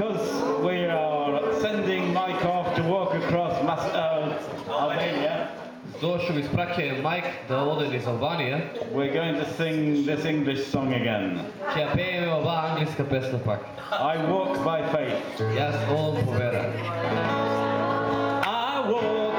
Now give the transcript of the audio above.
because we are sending Mike off to walk across Mas- uh, Albania, Došao iz prake Mike da ode iz Albanije, we're going to sing this English song again. ќе пееме оваа англиска песна пак. I walk by faith. Јас одам по вера. I walk